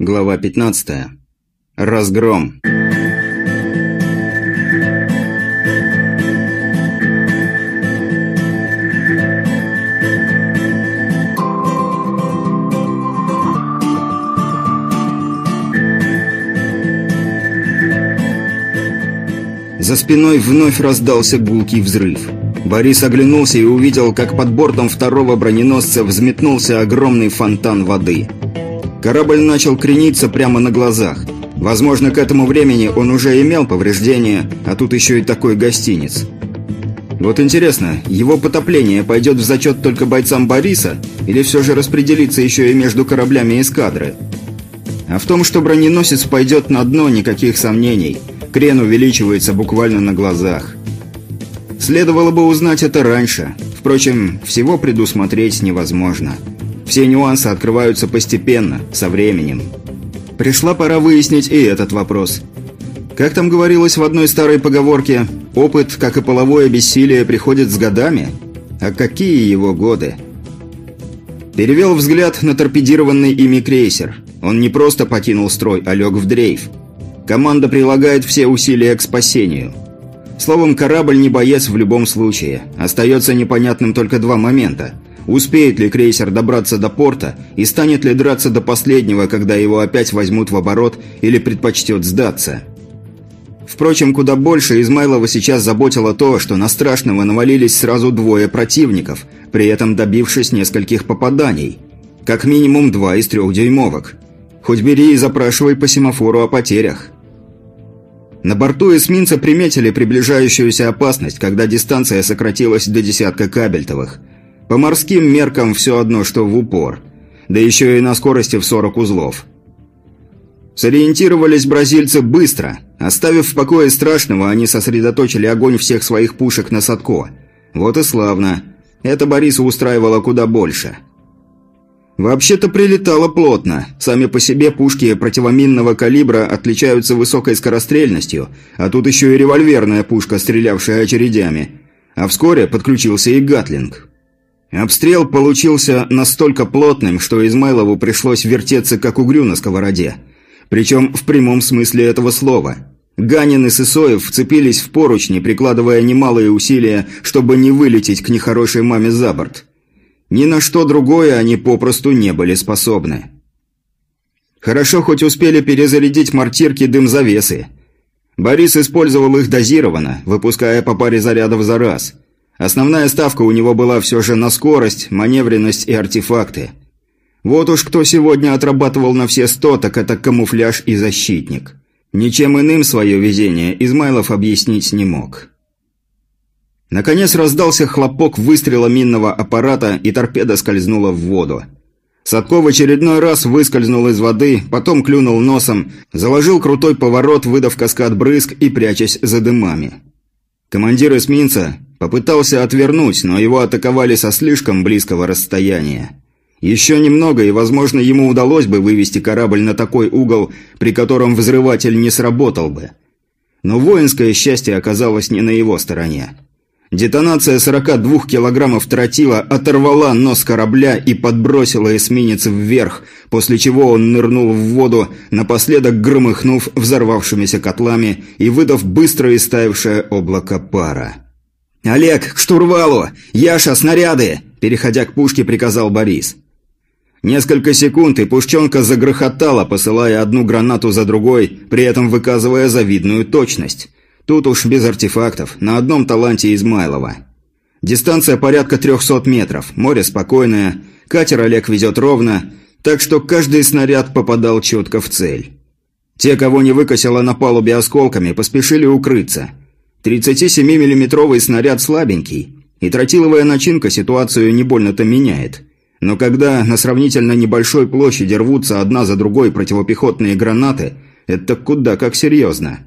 Глава 15. Разгром. За спиной вновь раздался гулкий взрыв. Борис оглянулся и увидел, как под бортом второго броненосца взметнулся огромный фонтан воды. Корабль начал крениться прямо на глазах. Возможно, к этому времени он уже имел повреждения, а тут еще и такой гостиниц. Вот интересно, его потопление пойдет в зачет только бойцам Бориса, или все же распределится еще и между кораблями эскадры? А в том, что броненосец пойдет на дно, никаких сомнений. Крен увеличивается буквально на глазах. Следовало бы узнать это раньше. Впрочем, всего предусмотреть невозможно. Все нюансы открываются постепенно, со временем. Пришла пора выяснить и этот вопрос. Как там говорилось в одной старой поговорке, опыт, как и половое бессилие, приходит с годами? А какие его годы? Перевел взгляд на торпедированный ими крейсер. Он не просто покинул строй, а лег в дрейф. Команда прилагает все усилия к спасению – Словом, корабль не боец в любом случае. Остается непонятным только два момента. Успеет ли крейсер добраться до порта и станет ли драться до последнего, когда его опять возьмут в оборот или предпочтет сдаться? Впрочем, куда больше Измайлова сейчас заботило то, что на Страшного навалились сразу двое противников, при этом добившись нескольких попаданий. Как минимум два из трех дюймовок. Хоть бери и запрашивай по семафору о потерях. На борту эсминца приметили приближающуюся опасность, когда дистанция сократилась до десятка кабельтовых. По морским меркам все одно, что в упор. Да еще и на скорости в 40 узлов. Сориентировались бразильцы быстро. Оставив в покое страшного, они сосредоточили огонь всех своих пушек на Садко. Вот и славно. Это Бориса устраивало куда больше. Вообще-то прилетало плотно. Сами по себе пушки противоминного калибра отличаются высокой скорострельностью, а тут еще и револьверная пушка, стрелявшая очередями. А вскоре подключился и Гатлинг. Обстрел получился настолько плотным, что Измайлову пришлось вертеться как угрю на сковороде. Причем в прямом смысле этого слова. Ганин и Сысоев вцепились в поручни, прикладывая немалые усилия, чтобы не вылететь к нехорошей маме за борт. Ни на что другое они попросту не были способны. Хорошо хоть успели перезарядить мортирки дым-завесы. Борис использовал их дозированно, выпуская по паре зарядов за раз. Основная ставка у него была все же на скорость, маневренность и артефакты. Вот уж кто сегодня отрабатывал на все сто, так это камуфляж и защитник. Ничем иным свое везение Измайлов объяснить не мог. Наконец раздался хлопок выстрела минного аппарата, и торпеда скользнула в воду. Садко в очередной раз выскользнул из воды, потом клюнул носом, заложил крутой поворот, выдав каскад брызг и прячась за дымами. Командир эсминца попытался отвернуть, но его атаковали со слишком близкого расстояния. Еще немного, и, возможно, ему удалось бы вывести корабль на такой угол, при котором взрыватель не сработал бы. Но воинское счастье оказалось не на его стороне. Детонация 42 килограммов тротила оторвала нос корабля и подбросила эсминец вверх, после чего он нырнул в воду, напоследок громыхнув взорвавшимися котлами и выдав быстро истаявшее облако пара. «Олег, к штурвалу! Яша, снаряды!» Переходя к пушке, приказал Борис. Несколько секунд, и пушченка загрохотала, посылая одну гранату за другой, при этом выказывая завидную точность. Тут уж без артефактов, на одном таланте Измайлова. Дистанция порядка 300 метров, море спокойное, катер Олег везет ровно, так что каждый снаряд попадал четко в цель. Те, кого не выкосило на палубе осколками, поспешили укрыться. 37-миллиметровый снаряд слабенький, и тротиловая начинка ситуацию не больно-то меняет. Но когда на сравнительно небольшой площади рвутся одна за другой противопехотные гранаты, это куда как серьезно.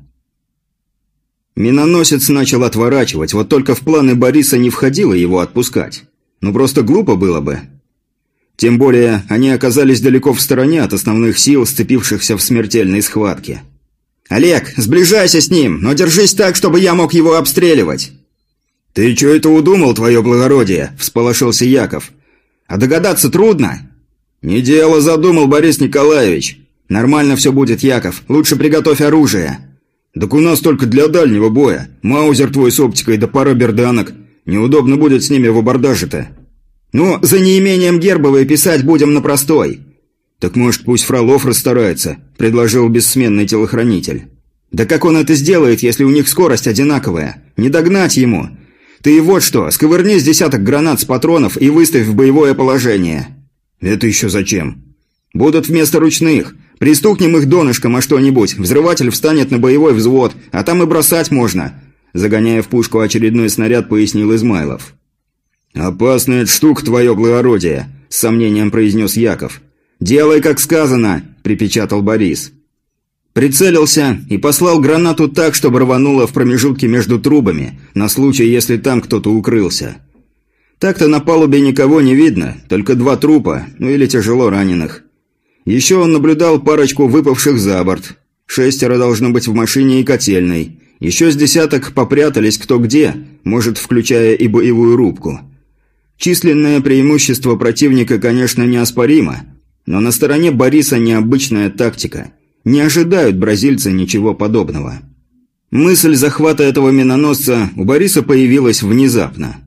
Миноносец начал отворачивать, вот только в планы Бориса не входило его отпускать. Ну просто глупо было бы. Тем более, они оказались далеко в стороне от основных сил, сцепившихся в смертельной схватке. «Олег, сближайся с ним, но держись так, чтобы я мог его обстреливать!» «Ты что это удумал, твое благородие?» – всполошился Яков. «А догадаться трудно?» «Не дело задумал, Борис Николаевич. «Нормально все будет, Яков. Лучше приготовь оружие». «Так у нас только для дальнего боя. Маузер твой с оптикой да пара берданок. Неудобно будет с ними в абордаже-то». «Ну, за неимением гербовой писать будем на простой». «Так может, пусть Фролов расстарается», – предложил бессменный телохранитель. «Да как он это сделает, если у них скорость одинаковая? Не догнать ему. Ты и вот что, сковырни с десяток гранат с патронов и выставь в боевое положение». «Это еще зачем?» «Будут вместо ручных. Пристукнем их донышком о что-нибудь, взрыватель встанет на боевой взвод, а там и бросать можно», загоняя в пушку очередной снаряд, пояснил Измайлов. «Опасная штука, твое благородие», – с сомнением произнес Яков. «Делай, как сказано», – припечатал Борис. Прицелился и послал гранату так, чтобы рвануло в промежутке между трубами, на случай, если там кто-то укрылся. Так-то на палубе никого не видно, только два трупа, ну или тяжело раненых. Еще он наблюдал парочку выпавших за борт. Шестеро должно быть в машине и котельной. Еще с десяток попрятались кто где, может, включая и боевую рубку. Численное преимущество противника, конечно, неоспоримо, но на стороне Бориса необычная тактика. Не ожидают бразильцы ничего подобного. Мысль захвата этого миноносца у Бориса появилась внезапно.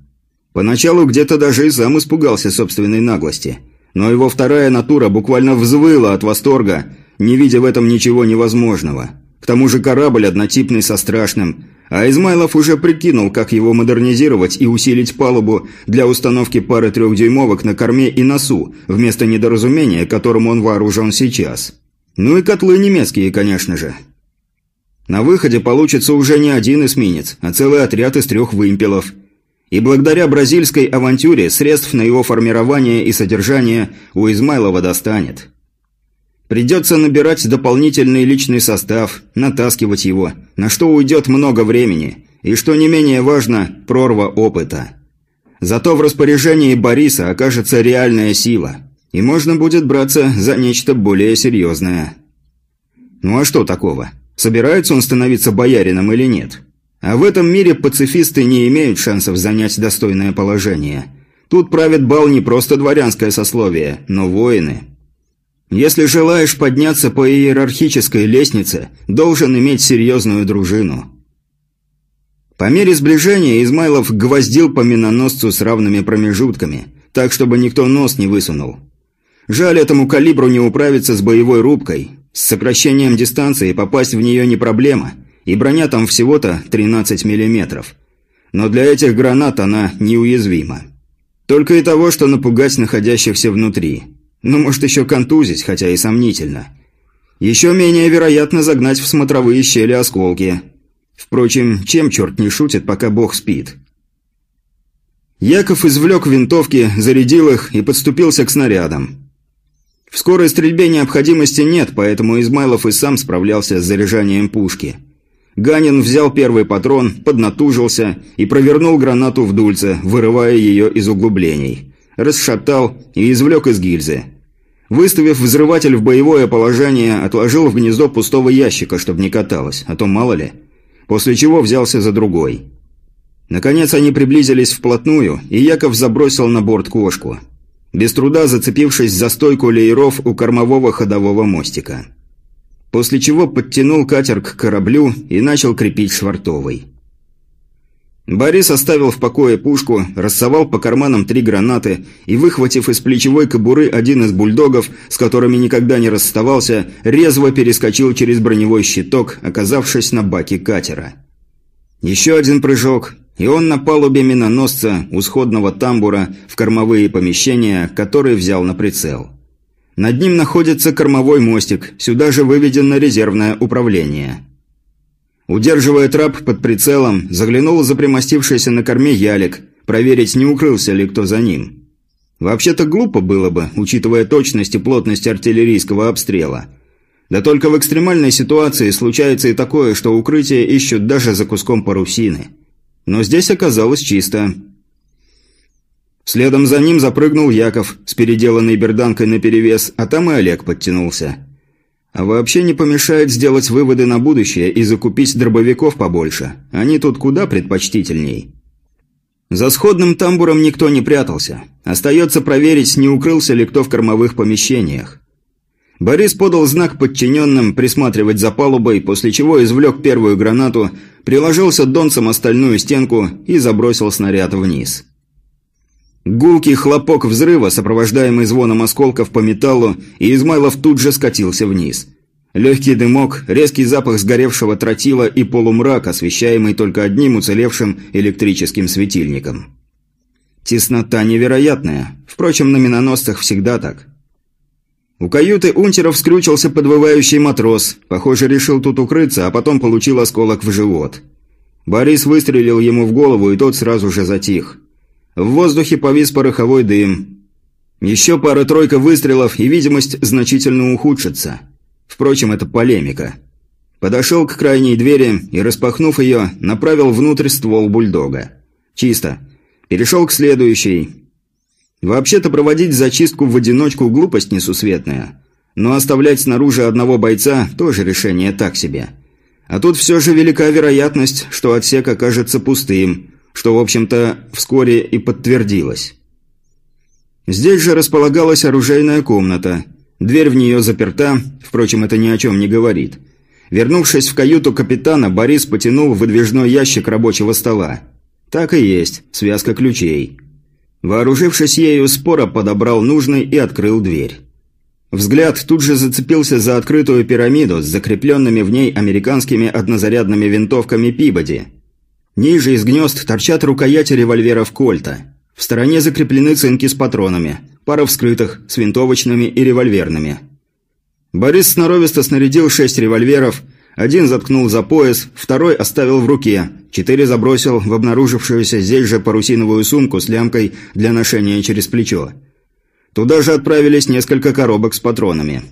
Поначалу где-то даже и сам испугался собственной наглости – но его вторая натура буквально взвыла от восторга, не видя в этом ничего невозможного. К тому же корабль однотипный со страшным, а Измайлов уже прикинул, как его модернизировать и усилить палубу для установки пары трехдюймовок на корме и носу, вместо недоразумения, которым он вооружен сейчас. Ну и котлы немецкие, конечно же. На выходе получится уже не один эсминец, а целый отряд из трех вымпелов – и благодаря бразильской авантюре средств на его формирование и содержание у Измайлова достанет. Придется набирать дополнительный личный состав, натаскивать его, на что уйдет много времени, и, что не менее важно, прорва опыта. Зато в распоряжении Бориса окажется реальная сила, и можно будет браться за нечто более серьезное. Ну а что такого? Собирается он становиться боярином или нет? А в этом мире пацифисты не имеют шансов занять достойное положение. Тут правит бал не просто дворянское сословие, но воины. Если желаешь подняться по иерархической лестнице, должен иметь серьезную дружину. По мере сближения Измайлов гвоздил по миноносцу с равными промежутками, так чтобы никто нос не высунул. Жаль, этому калибру не управиться с боевой рубкой. С сокращением дистанции попасть в нее не проблема – и броня там всего-то 13 миллиметров. Но для этих гранат она неуязвима. Только и того, что напугать находящихся внутри. Ну, может, еще контузить, хотя и сомнительно. Еще менее вероятно загнать в смотровые щели осколки. Впрочем, чем черт не шутит, пока бог спит? Яков извлек винтовки, зарядил их и подступился к снарядам. В скорой стрельбе необходимости нет, поэтому Измайлов и сам справлялся с заряжанием пушки – Ганин взял первый патрон, поднатужился и провернул гранату в дульце, вырывая ее из углублений. Расшатал и извлек из гильзы. Выставив взрыватель в боевое положение, отложил в гнездо пустого ящика, чтобы не каталось, а то мало ли. После чего взялся за другой. Наконец они приблизились вплотную, и Яков забросил на борт кошку. Без труда зацепившись за стойку лееров у кормового ходового мостика после чего подтянул катер к кораблю и начал крепить швартовой. Борис оставил в покое пушку, рассовал по карманам три гранаты и, выхватив из плечевой кобуры один из бульдогов, с которыми никогда не расставался, резво перескочил через броневой щиток, оказавшись на баке катера. Еще один прыжок, и он на палубе миноносца у сходного тамбура в кормовые помещения, который взял на прицел. Над ним находится кормовой мостик, сюда же выведено резервное управление. Удерживая трап под прицелом, заглянул за примостившийся на корме ялик, проверить, не укрылся ли кто за ним. Вообще-то глупо было бы, учитывая точность и плотность артиллерийского обстрела. Да только в экстремальной ситуации случается и такое, что укрытие ищут даже за куском парусины. Но здесь оказалось чисто. Следом за ним запрыгнул Яков с переделанной берданкой наперевес, а там и Олег подтянулся. А вообще не помешает сделать выводы на будущее и закупить дробовиков побольше. Они тут куда предпочтительней. За сходным тамбуром никто не прятался. Остается проверить, не укрылся ли кто в кормовых помещениях. Борис подал знак подчиненным присматривать за палубой, после чего извлек первую гранату, приложился донцем остальную стенку и забросил снаряд вниз. Гулкий хлопок взрыва, сопровождаемый звоном осколков по металлу, и Измайлов тут же скатился вниз. Легкий дымок, резкий запах сгоревшего тротила и полумрак, освещаемый только одним уцелевшим электрическим светильником. Теснота невероятная. Впрочем, на миноносцах всегда так. У каюты унтеров скрючился подвывающий матрос. Похоже, решил тут укрыться, а потом получил осколок в живот. Борис выстрелил ему в голову, и тот сразу же затих. В воздухе повис пороховой дым. Еще пара-тройка выстрелов, и видимость значительно ухудшится. Впрочем, это полемика. Подошел к крайней двери и, распахнув ее, направил внутрь ствол бульдога. Чисто. Перешел к следующей. Вообще-то проводить зачистку в одиночку глупость несусветная. Но оставлять снаружи одного бойца тоже решение так себе. А тут все же велика вероятность, что отсек окажется пустым, что, в общем-то, вскоре и подтвердилось. Здесь же располагалась оружейная комната. Дверь в нее заперта, впрочем, это ни о чем не говорит. Вернувшись в каюту капитана, Борис потянул выдвижной ящик рабочего стола. Так и есть, связка ключей. Вооружившись ею, спора подобрал нужный и открыл дверь. Взгляд тут же зацепился за открытую пирамиду с закрепленными в ней американскими однозарядными винтовками Пибоди. Ниже из гнезд торчат рукояти револьверов Кольта. В стороне закреплены цинки с патронами, пара вскрытых, с винтовочными и револьверными. Борис сноровисто снарядил шесть револьверов, один заткнул за пояс, второй оставил в руке, четыре забросил в обнаружившуюся здесь же парусиновую сумку с лямкой для ношения через плечо. Туда же отправились несколько коробок с патронами.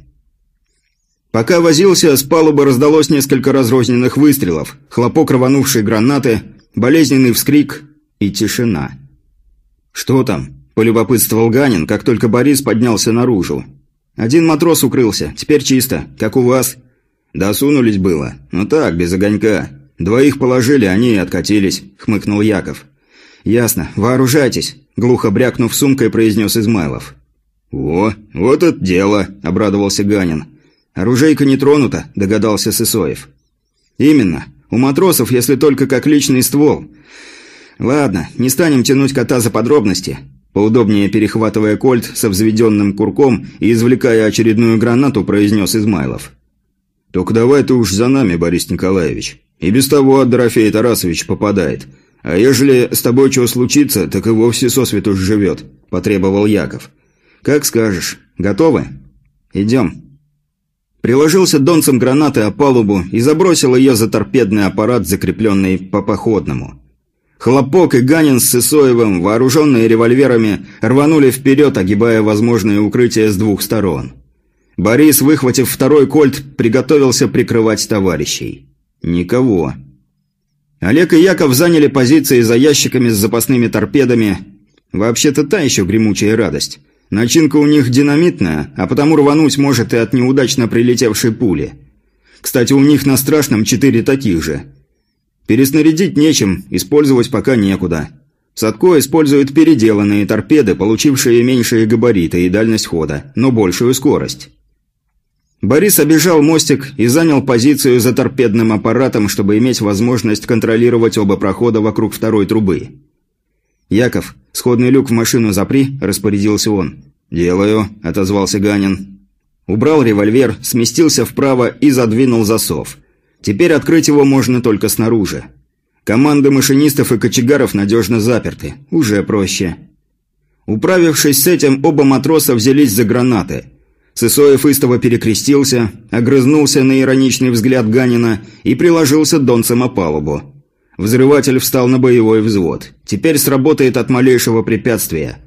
Пока возился, с палубы раздалось несколько разрозненных выстрелов, хлопок рванувшей гранаты, болезненный вскрик и тишина. «Что там?» – полюбопытствовал Ганин, как только Борис поднялся наружу. «Один матрос укрылся, теперь чисто, как у вас». «Досунулись было. Ну так, без огонька. Двоих положили, они и откатились», — хмыкнул Яков. «Ясно. Вооружайтесь», — глухо брякнув сумкой, произнес Измайлов. «О, вот это дело», — обрадовался Ганин. «Оружейка не тронута», — догадался Сысоев. «Именно. У матросов, если только как личный ствол. Ладно, не станем тянуть кота за подробности». Поудобнее перехватывая кольт со взведенным курком и извлекая очередную гранату, произнес Измайлов. «Только давай ты уж за нами, Борис Николаевич. И без того от Дорофея Тарасович попадает. А ежели с тобой чего случится, так и вовсе сосвету живет», – потребовал Яков. «Как скажешь. Готовы? Идем». Приложился донцем гранаты о палубу и забросил ее за торпедный аппарат, закрепленный по походному. Хлопок и Ганин с Сысоевым, вооруженные револьверами, рванули вперед, огибая возможные укрытия с двух сторон. Борис, выхватив второй кольт, приготовился прикрывать товарищей. Никого. Олег и Яков заняли позиции за ящиками с запасными торпедами. Вообще-то та еще гремучая радость. Начинка у них динамитная, а потому рвануть может и от неудачно прилетевшей пули. Кстати, у них на страшном четыре таких же. Переснарядить нечем, использовать пока некуда. Садко использует переделанные торпеды, получившие меньшие габариты и дальность хода, но большую скорость. Борис обежал мостик и занял позицию за торпедным аппаратом, чтобы иметь возможность контролировать оба прохода вокруг второй трубы. «Яков, сходный люк в машину запри», – распорядился он. «Делаю», – отозвался Ганин. Убрал револьвер, сместился вправо и задвинул засов. Теперь открыть его можно только снаружи. Команды машинистов и кочегаров надежно заперты. Уже проще. Управившись с этим, оба матроса взялись за гранаты – Сысоев истово перекрестился, огрызнулся на ироничный взгляд Ганина и приложился донцем о палубу. Взрыватель встал на боевой взвод. Теперь сработает от малейшего препятствия.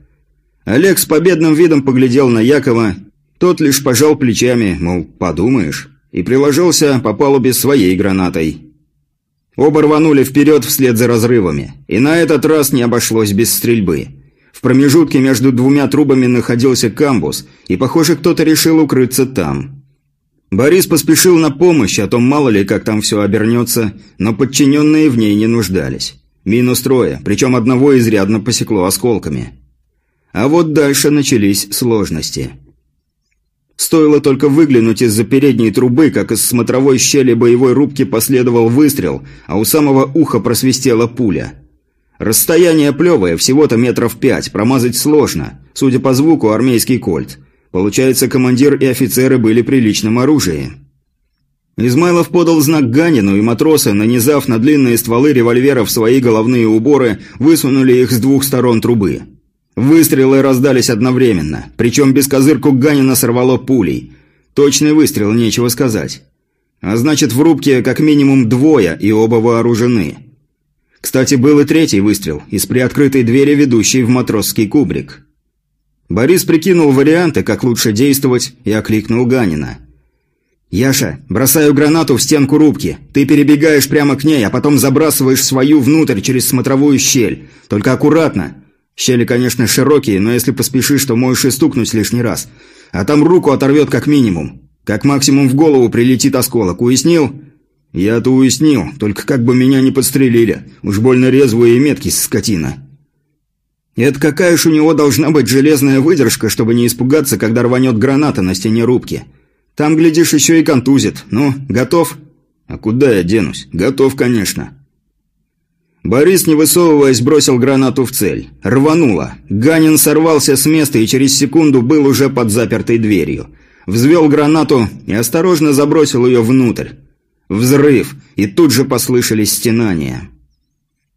Олег с победным видом поглядел на Якова. Тот лишь пожал плечами, мол, подумаешь, и приложился по палубе своей гранатой. Оба рванули вперед вслед за разрывами. И на этот раз не обошлось без стрельбы. В промежутке между двумя трубами находился камбус, и, похоже, кто-то решил укрыться там. Борис поспешил на помощь, а то мало ли как там все обернется, но подчиненные в ней не нуждались. Минус трое, причем одного изрядно посекло осколками. А вот дальше начались сложности. Стоило только выглянуть из-за передней трубы, как из смотровой щели боевой рубки последовал выстрел, а у самого уха просвистела пуля. Расстояние плевое, всего-то метров пять, промазать сложно. Судя по звуку, армейский кольт. Получается, командир и офицеры были при личном оружии. Измайлов подал знак Ганину, и матросы, нанизав на длинные стволы револьверов свои головные уборы, высунули их с двух сторон трубы. Выстрелы раздались одновременно, причем без козырку Ганина сорвало пулей. Точный выстрел, нечего сказать. А значит, в рубке как минимум двое, и оба вооружены. Кстати, был и третий выстрел, из приоткрытой двери, ведущей в матросский кубрик. Борис прикинул варианты, как лучше действовать, и окликнул Ганина. «Яша, бросаю гранату в стенку рубки. Ты перебегаешь прямо к ней, а потом забрасываешь свою внутрь через смотровую щель. Только аккуратно. Щели, конечно, широкие, но если поспешишь, то можешь и стукнуть лишний раз. А там руку оторвет как минимум. Как максимум в голову прилетит осколок. Уяснил?» «Я-то уяснил, только как бы меня не подстрелили. Уж больно резвая и меткий скотина». «Это какая ж у него должна быть железная выдержка, чтобы не испугаться, когда рванет граната на стене рубки? Там, глядишь, еще и контузит. Ну, готов?» «А куда я денусь? Готов, конечно». Борис, не высовываясь, бросил гранату в цель. Рвануло. Ганин сорвался с места и через секунду был уже под запертой дверью. Взвел гранату и осторожно забросил ее внутрь. Взрыв, и тут же послышались стенания.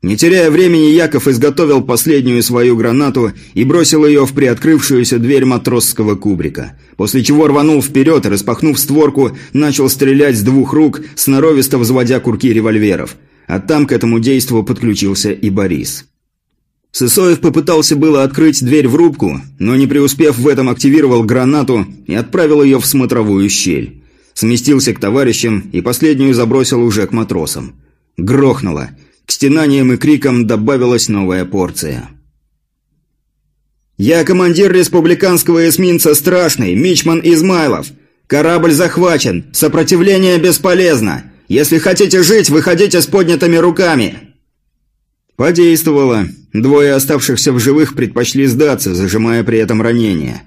Не теряя времени, Яков изготовил последнюю свою гранату и бросил ее в приоткрывшуюся дверь матросского кубрика, после чего рванул вперед распахнув створку, начал стрелять с двух рук, сноровисто взводя курки револьверов – а там к этому действу подключился и Борис. Сысоев попытался было открыть дверь в рубку, но не преуспев в этом активировал гранату и отправил ее в смотровую щель. Сместился к товарищам и последнюю забросил уже к матросам. Грохнуло. К стенаниям и крикам добавилась новая порция. «Я командир республиканского эсминца «Страшный», Мичман Измайлов. Корабль захвачен. Сопротивление бесполезно. Если хотите жить, выходите с поднятыми руками!» Подействовало. Двое оставшихся в живых предпочли сдаться, зажимая при этом ранения.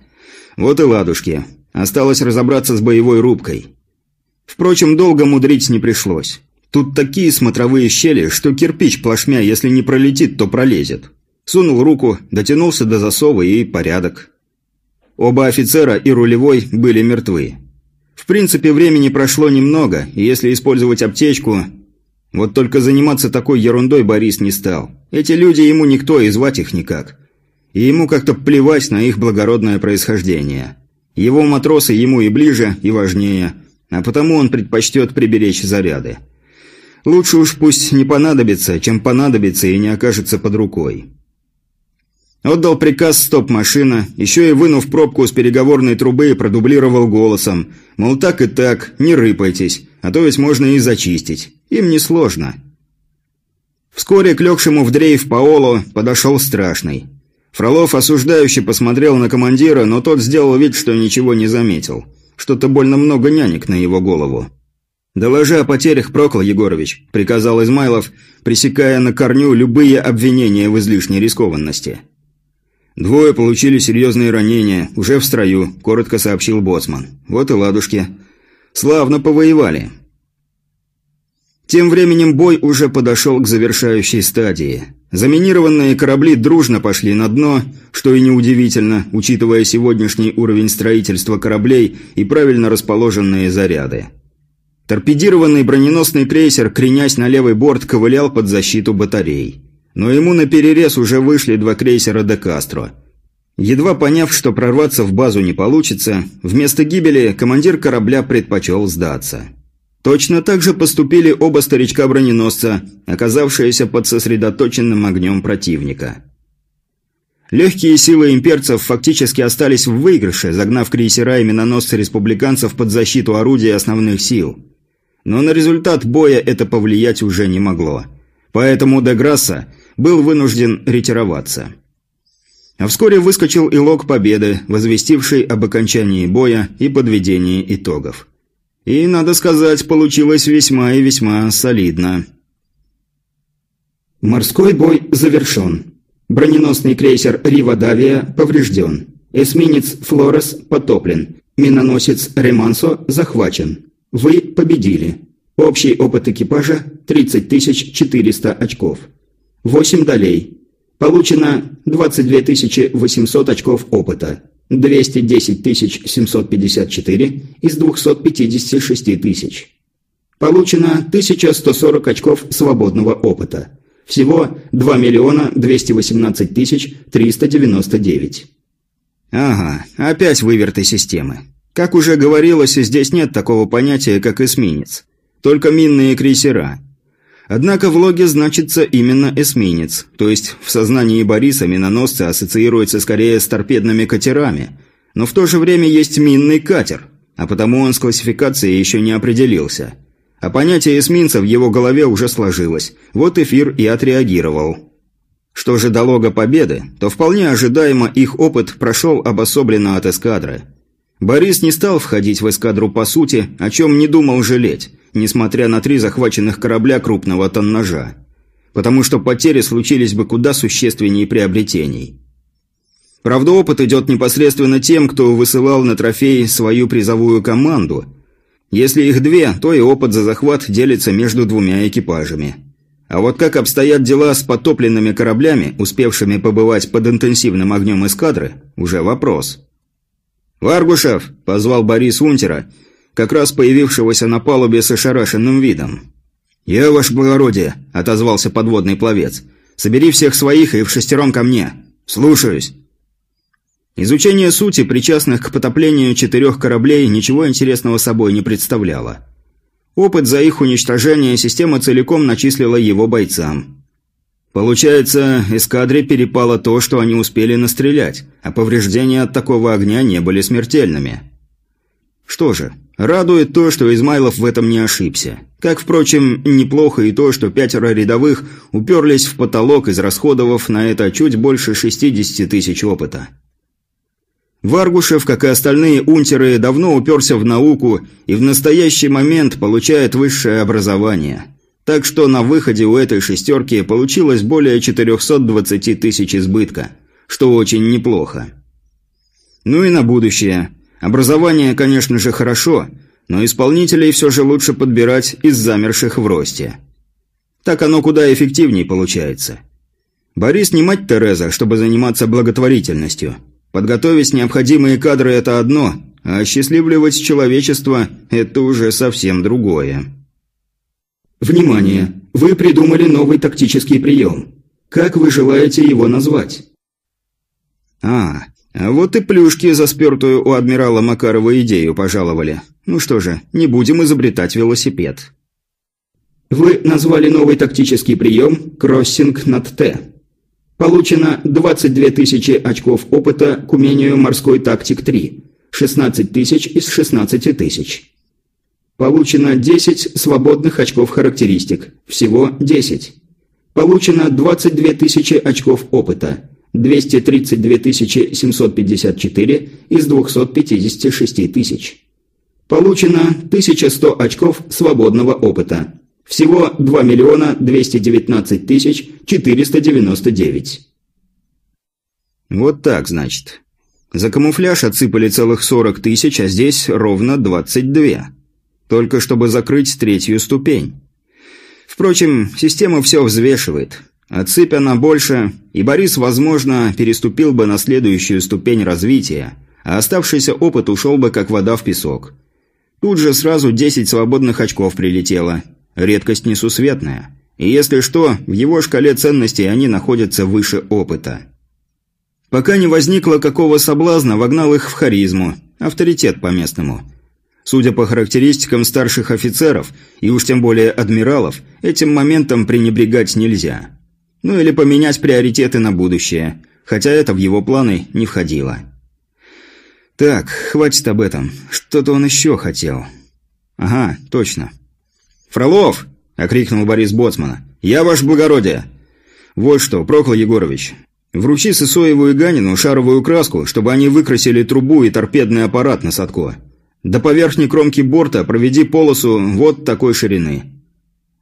Вот и ладушки. Осталось разобраться с боевой рубкой. Впрочем, долго мудрить не пришлось. Тут такие смотровые щели, что кирпич плашмя, если не пролетит, то пролезет. Сунул руку, дотянулся до засова и порядок. Оба офицера и рулевой были мертвы. В принципе, времени прошло немного, и если использовать аптечку... Вот только заниматься такой ерундой Борис не стал. Эти люди ему никто, и звать их никак. И ему как-то плевать на их благородное происхождение. Его матросы ему и ближе, и важнее, а потому он предпочтет приберечь заряды. Лучше уж пусть не понадобится, чем понадобится и не окажется под рукой. Отдал приказ «Стоп-машина», еще и вынув пробку с переговорной трубы, продублировал голосом. Мол, так и так, не рыпайтесь, а то ведь можно и зачистить. Им несложно. Вскоре к легшему в дрейф Паоло подошел страшный. Фролов осуждающе посмотрел на командира, но тот сделал вид, что ничего не заметил. Что-то больно много нянек на его голову. «Доложи о потерях, Прокол Егорович», – приказал Измайлов, пресекая на корню любые обвинения в излишней рискованности. «Двое получили серьезные ранения, уже в строю», – коротко сообщил Боцман. «Вот и ладушки. Славно повоевали». Тем временем бой уже подошел к завершающей стадии. Заминированные корабли дружно пошли на дно, что и неудивительно, учитывая сегодняшний уровень строительства кораблей и правильно расположенные заряды. Торпедированный броненосный крейсер, кренясь на левый борт, ковылял под защиту батарей. Но ему на перерез уже вышли два крейсера «Де Кастро». Едва поняв, что прорваться в базу не получится, вместо гибели командир корабля предпочел сдаться. Точно так же поступили оба старичка-броненосца, оказавшиеся под сосредоточенным огнем противника. Легкие силы имперцев фактически остались в выигрыше, загнав крейсера и миноносцы республиканцев под защиту орудий основных сил. Но на результат боя это повлиять уже не могло. Поэтому Деграсса был вынужден ретироваться. А вскоре выскочил и лог победы, возвестивший об окончании боя и подведении итогов. И, надо сказать, получилось весьма и весьма солидно. Морской бой завершен. Броненосный крейсер «Ривадавия» поврежден. Эсминец «Флорес» потоплен. Миноносец Ремансо захвачен. Вы победили. Общий опыт экипажа – 30 400 очков. 8 долей. Получено 22 800 очков опыта. 210 754 из 256 тысяч. Получено 1140 очков свободного опыта. Всего 2 миллиона 218 тысяч 399. Ага, опять выверты системы. Как уже говорилось, здесь нет такого понятия, как эсминец. Только минные крейсера. Однако в логе значится именно эсминец, то есть в сознании Бориса миноносцы ассоциируются скорее с торпедными катерами, но в то же время есть минный катер, а потому он с классификацией еще не определился. А понятие эсминца в его голове уже сложилось, вот эфир и отреагировал. Что же до лога победы, то вполне ожидаемо их опыт прошел обособленно от эскадры. Борис не стал входить в эскадру по сути, о чем не думал жалеть, несмотря на три захваченных корабля крупного тоннажа. Потому что потери случились бы куда существеннее приобретений. Правда, опыт идет непосредственно тем, кто высылал на трофей свою призовую команду. Если их две, то и опыт за захват делится между двумя экипажами. А вот как обстоят дела с потопленными кораблями, успевшими побывать под интенсивным огнем эскадры, уже вопрос. «Варгушев!» – позвал Борис Унтера, как раз появившегося на палубе с ошарашенным видом. «Я, ваше благородие!» – отозвался подводный пловец. «Собери всех своих и в шестером ко мне. Слушаюсь!» Изучение сути, причастных к потоплению четырех кораблей, ничего интересного собой не представляло. Опыт за их уничтожение система целиком начислила его бойцам. Получается, эскадре перепало то, что они успели настрелять, а повреждения от такого огня не были смертельными. Что же, радует то, что Измайлов в этом не ошибся. Как, впрочем, неплохо и то, что пятеро рядовых уперлись в потолок, израсходовав на это чуть больше 60 тысяч опыта. Варгушев, как и остальные унтеры, давно уперся в науку и в настоящий момент получает высшее образование. Так что на выходе у этой шестерки получилось более 420 тысяч избытка, что очень неплохо. Ну и на будущее. Образование, конечно же, хорошо, но исполнителей все же лучше подбирать из замерших в росте. Так оно куда эффективнее получается. Борис не мать Тереза, чтобы заниматься благотворительностью – Подготовить необходимые кадры – это одно, а осчастливливать человечество – это уже совсем другое. Внимание! Вы придумали новый тактический прием. Как вы желаете его назвать? А, а вот и плюшки за спертую у адмирала Макарова идею пожаловали. Ну что же, не будем изобретать велосипед. Вы назвали новый тактический прием «Кроссинг над Т». Получено 22 тысячи очков опыта к умению «Морской тактик-3». 16 тысяч из 16 тысяч. Получено 10 свободных очков характеристик. Всего 10. Получено 22 тысячи очков опыта. 232 754 из 256 тысяч. Получено 1100 очков свободного опыта. Всего 2 миллиона 219 тысяч 499. Вот так, значит. За камуфляж отсыпали целых 40 тысяч, а здесь ровно 22. Только чтобы закрыть третью ступень. Впрочем, система все взвешивает. Отсыпь она больше, и Борис, возможно, переступил бы на следующую ступень развития, а оставшийся опыт ушел бы как вода в песок. Тут же сразу 10 свободных очков прилетело, Редкость несусветная. И если что, в его шкале ценностей они находятся выше опыта. Пока не возникло какого соблазна, вогнал их в харизму, авторитет по-местному. Судя по характеристикам старших офицеров, и уж тем более адмиралов, этим моментом пренебрегать нельзя. Ну или поменять приоритеты на будущее, хотя это в его планы не входило. Так, хватит об этом. Что-то он еще хотел. Ага, точно. «Фролов!» – окрикнул Борис Боцмана. «Я ваш благородие!» «Вот что, Прокол Егорович, вручи Сысоеву и Ганину шаровую краску, чтобы они выкрасили трубу и торпедный аппарат на Садко. До поверхней кромки борта проведи полосу вот такой ширины».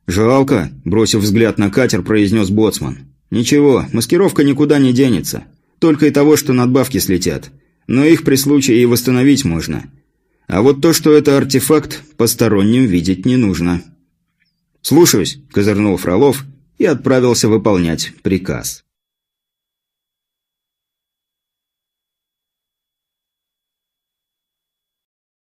«Жалко», – бросив взгляд на катер, произнес Боцман. «Ничего, маскировка никуда не денется. Только и того, что надбавки слетят. Но их при случае и восстановить можно. А вот то, что это артефакт, посторонним видеть не нужно. «Слушаюсь», – козырнул Фролов и отправился выполнять приказ.